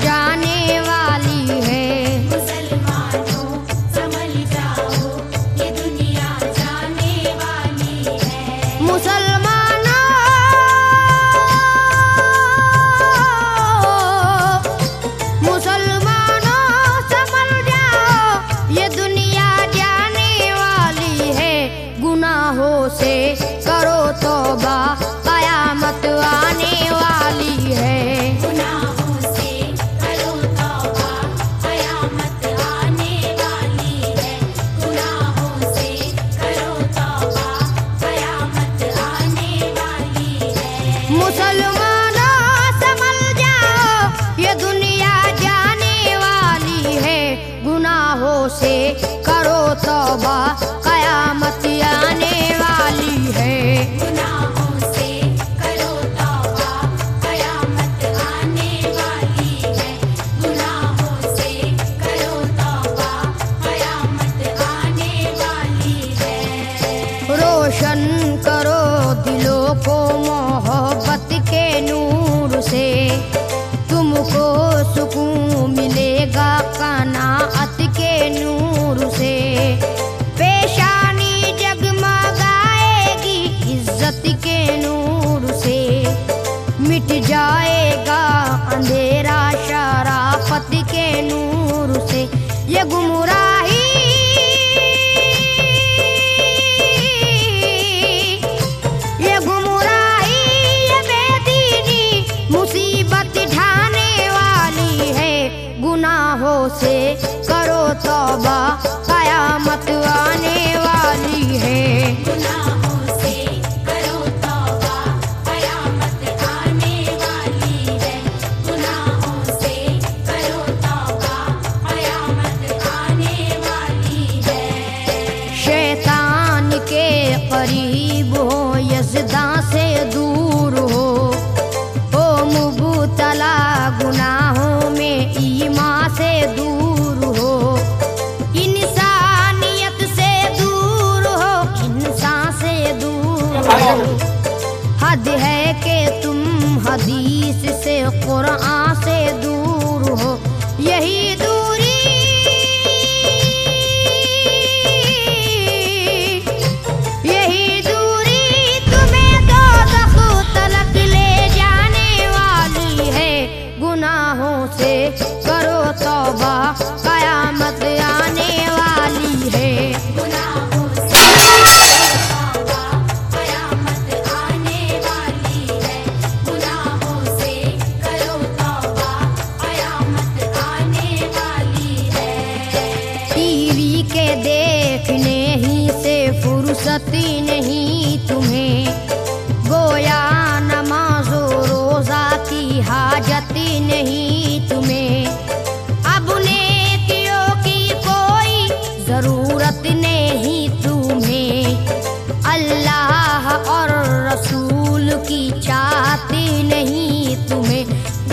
جانے والی ہے۔ جائے گا اندھیرا شرافت کے نور سے یہ گمراہی۔ یہ گمراہی، یہ بے مصیبت ڈھانے والی ہے۔ گناہوں سے کرو توبہ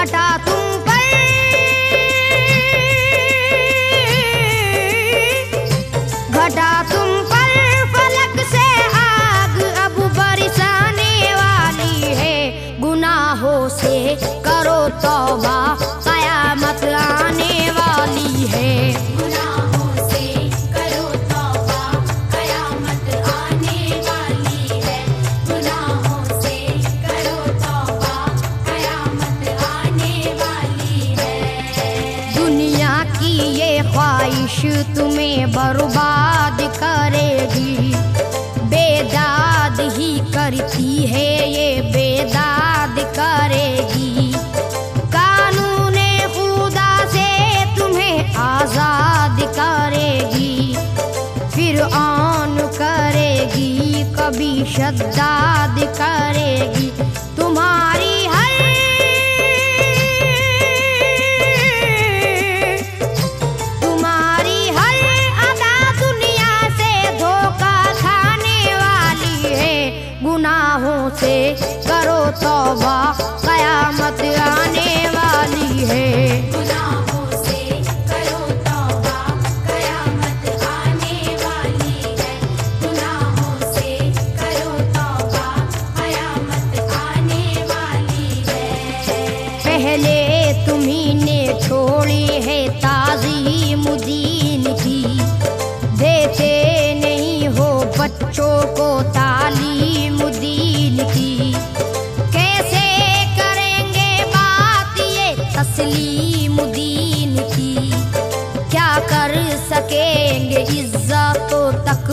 ہٹا شبد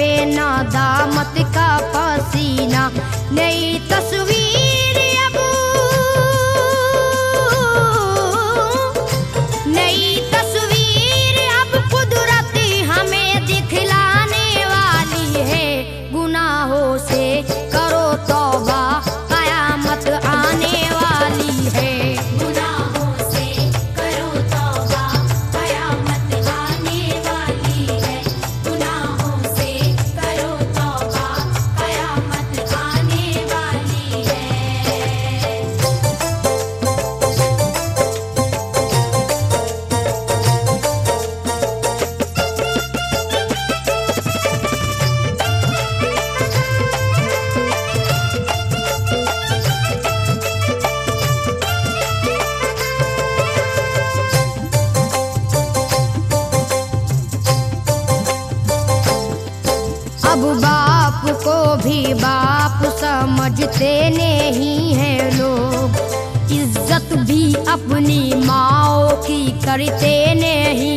پہ نہ دامت کا پسینہ نئی تس بھی باپ سمجھتے نہیں ہیں لوگ عزت بھی اپنی ماں کی کرتے نہیں۔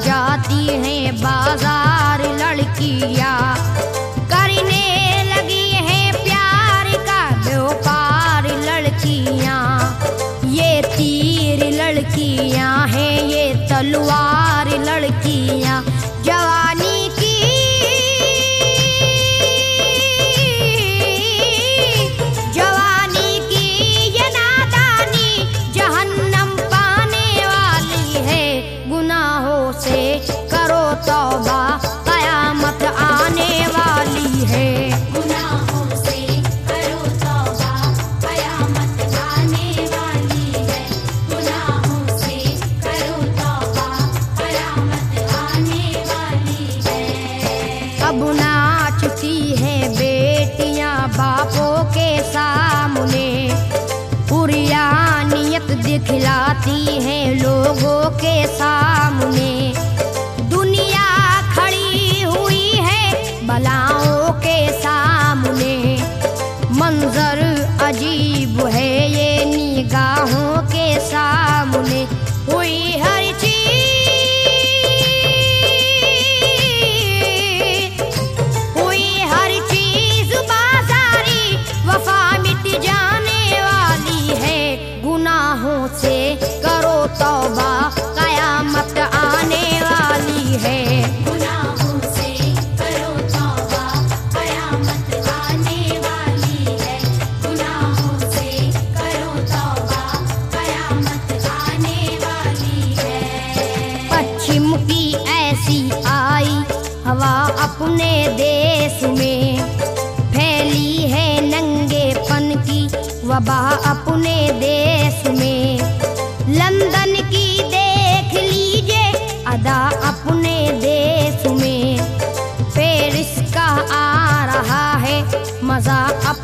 جاتی ہیں بازار لڑکیاں۔ کرنے لگی ہیں پیار کا بیوپار لڑکیاں۔ یہ تیر لڑکیاں ہیں، یہ تلوار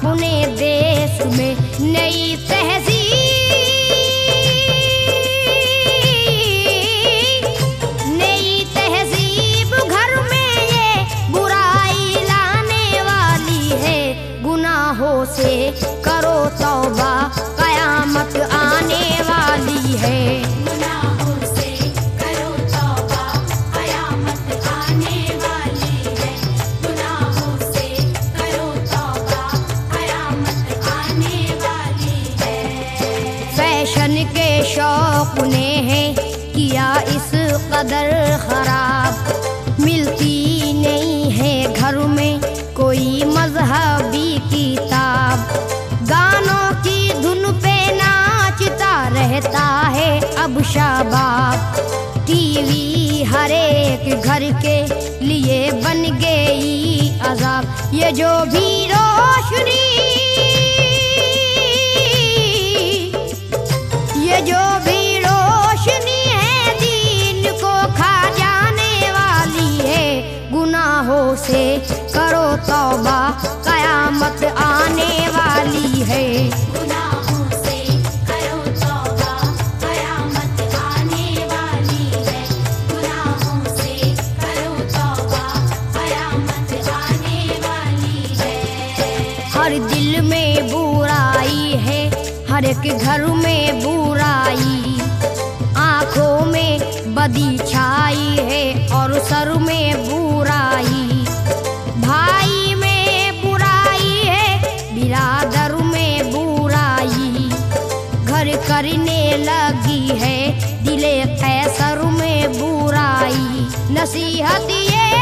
پونے دیس میں نئی قدر خراب، ملتی نہیں ہے گھر میں کوئی مذہبی کتاب۔ گانوں کی دھن پہ ناچتا رہتا ہے اب شباب۔ ٹی وی ہر ایک گھر کے لیے بن گئی عذاب۔ یہ جو بھی روشنی، یہ جو بھی سے کرو توبہ قیامت آنے والی ہے۔ ہر دل میں برائی ہے ہر ایک گھر میں سفر کرنے لگی ہے۔ دل قیصر میں برائی۔ نصیحت یہ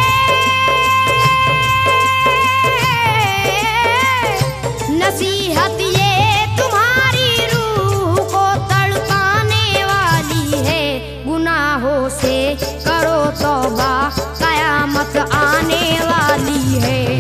نصیحت یہ تمہاری روح کو تڑپانے والی ہے۔ گناہوں سے کرو توبہ، قیامت آنے والی ہے۔